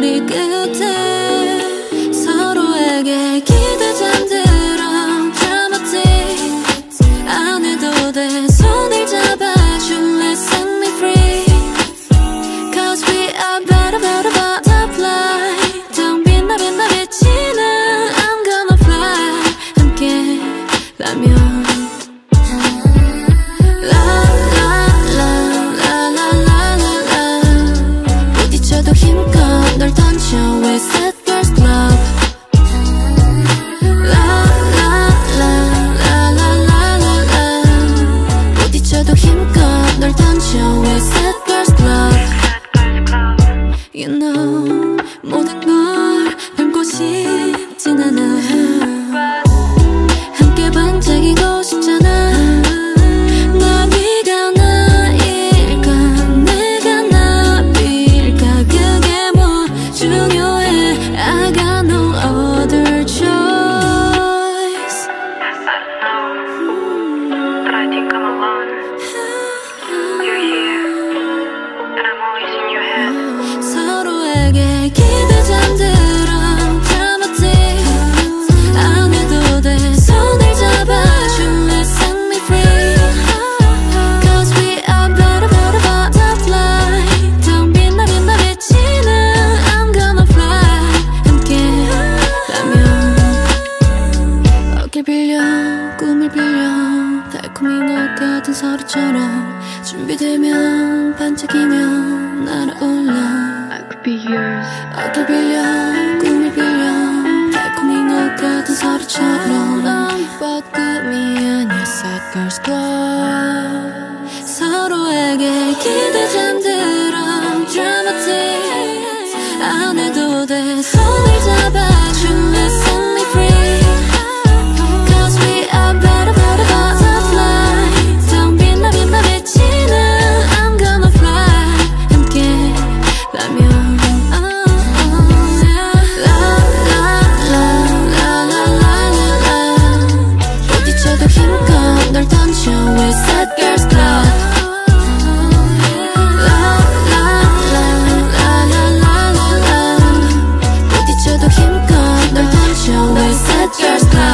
우리 끝에 서로에게 down. 꿈을 빌려 달콤히 널 같은 서로처럼 준비되면 반짝이면 날아올라. I could be yours. 어깨 빌려 꿈을 빌려 달콤히 널 같은 서로처럼. 넌 뻐끔이 아니야 sad girl's club. 서로에게 기대 잠들어 dramatic. 안 해도 돼. 손을 잡아. Under such a